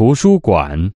图书馆。